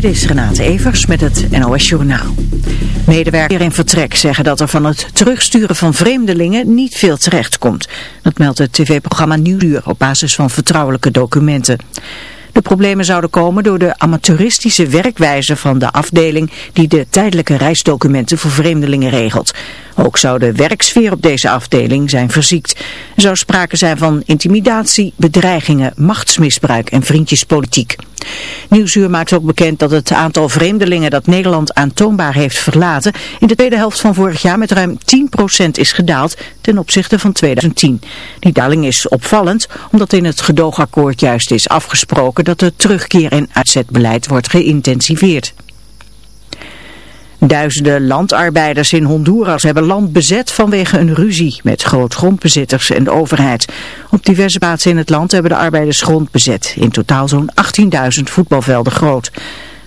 Dit is Renate Evers met het NOS Journaal. Medewerkers in vertrek zeggen dat er van het terugsturen van vreemdelingen niet veel terecht komt. Dat meldt het tv-programma Nieuwsuur op basis van vertrouwelijke documenten. De problemen zouden komen door de amateuristische werkwijze van de afdeling die de tijdelijke reisdocumenten voor vreemdelingen regelt. Ook zou de werksfeer op deze afdeling zijn verziekt. Er zou sprake zijn van intimidatie, bedreigingen, machtsmisbruik en vriendjespolitiek. Nieuwsuur maakt ook bekend dat het aantal vreemdelingen dat Nederland aantoonbaar heeft verlaten in de tweede helft van vorig jaar met ruim 10% is gedaald ten opzichte van 2010. Die daling is opvallend omdat in het gedoogakkoord juist is afgesproken dat het terugkeer- en uitzetbeleid wordt geïntensiveerd. Duizenden landarbeiders in Honduras hebben land bezet vanwege een ruzie met grootgrondbezitters en de overheid. Op diverse plaatsen in het land hebben de arbeiders grond bezet. In totaal zo'n 18.000 voetbalvelden groot.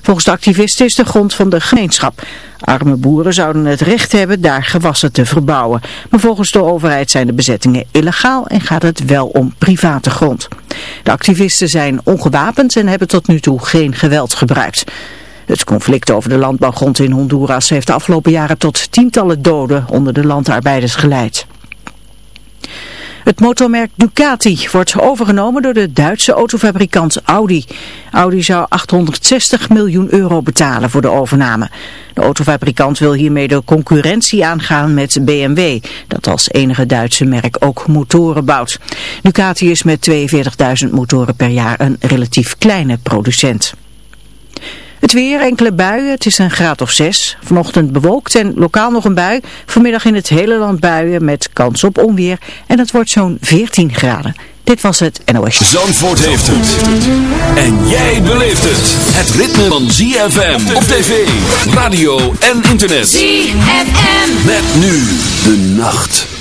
Volgens de activisten is de grond van de gemeenschap. Arme boeren zouden het recht hebben daar gewassen te verbouwen. Maar volgens de overheid zijn de bezettingen illegaal en gaat het wel om private grond. De activisten zijn ongewapend en hebben tot nu toe geen geweld gebruikt. Het conflict over de landbouwgrond in Honduras heeft de afgelopen jaren tot tientallen doden onder de landarbeiders geleid. Het motormerk Ducati wordt overgenomen door de Duitse autofabrikant Audi. Audi zou 860 miljoen euro betalen voor de overname. De autofabrikant wil hiermee de concurrentie aangaan met BMW, dat als enige Duitse merk ook motoren bouwt. Ducati is met 42.000 motoren per jaar een relatief kleine producent. Het weer, enkele buien, het is een graad of 6. Vanochtend bewolkt en lokaal nog een bui. Vanmiddag in het hele land buien met kans op onweer. En het wordt zo'n 14 graden. Dit was het NOS. Zandvoort heeft het. En jij beleeft het. Het ritme van ZFM op tv, radio en internet. ZFM. Met nu de nacht.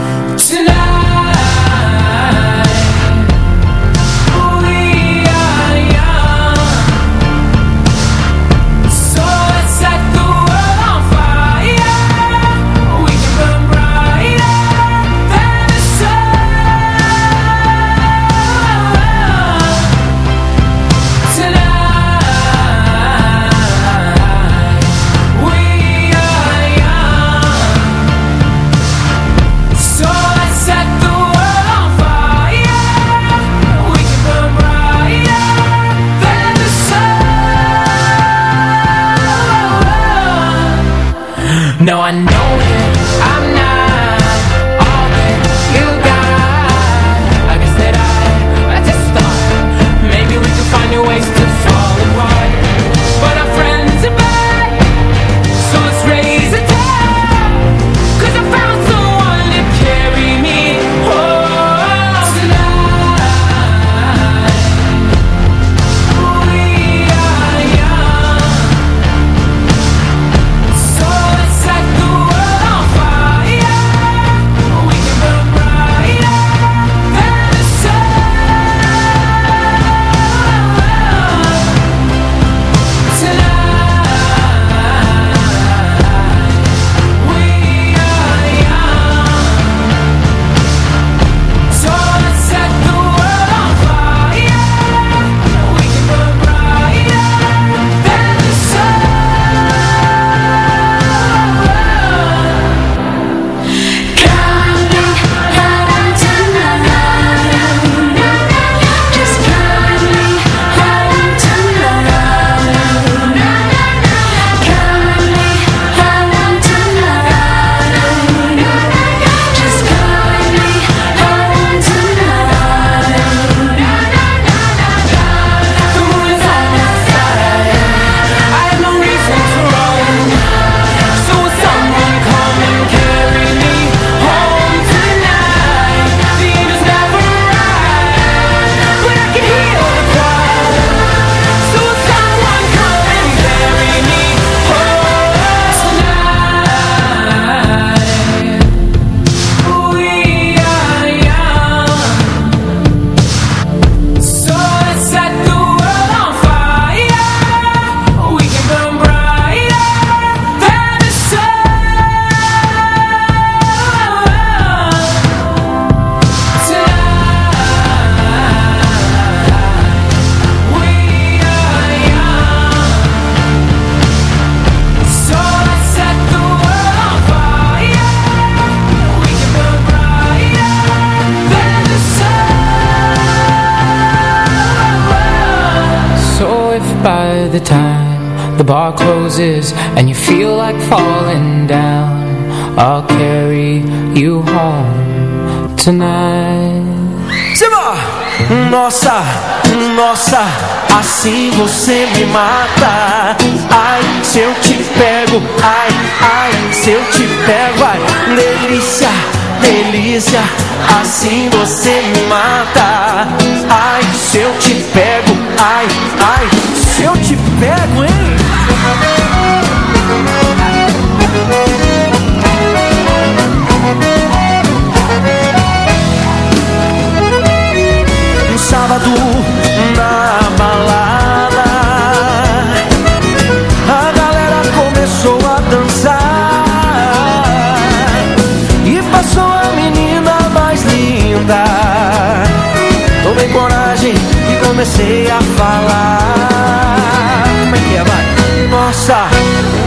roses and you feel like falling down. I'll carry you home tonight. Simba! Nossa, nossa, assim você me mata. Ai, se eu te pego, ai, ai, se eu te pego Ai, delícia, delícia, assim você me mata. Ai, se eu te pego, ai, ai, eu te pego, hein? Um sábado na balada A galera começou a dançar E passou a menina mais linda. Tomei coragem e comecei a falar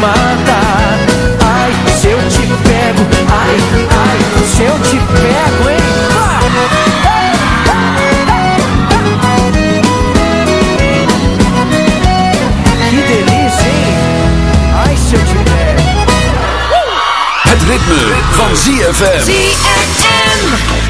matar Ai, se eu te pego Ai, ai, se eu te pego, hein? Que delícia, hein? Ai, se eu te pego. Het ritme van ZFM ZFM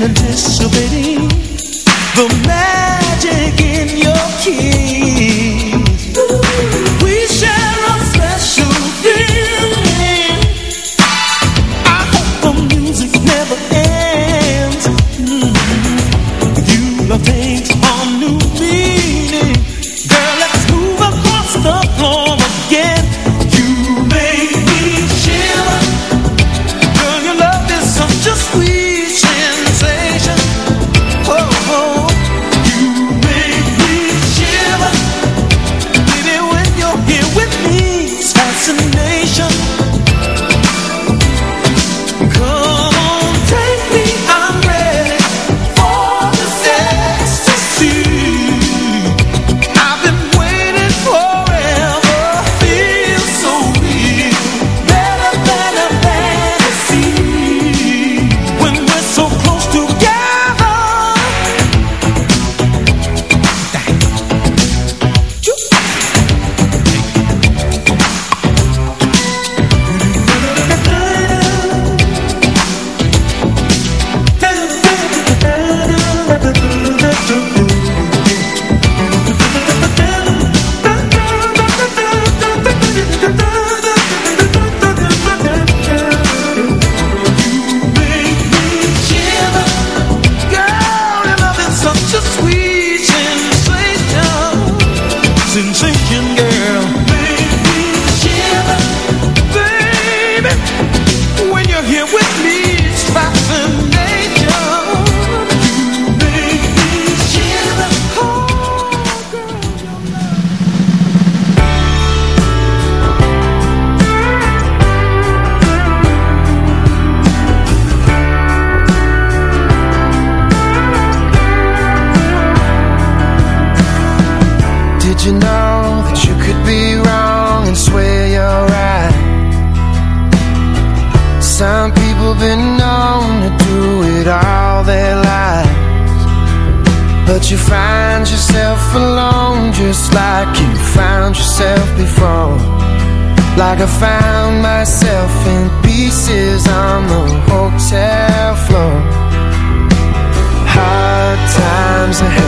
and anticipating the man. Like I found myself in pieces on the hotel floor. Hard times ahead.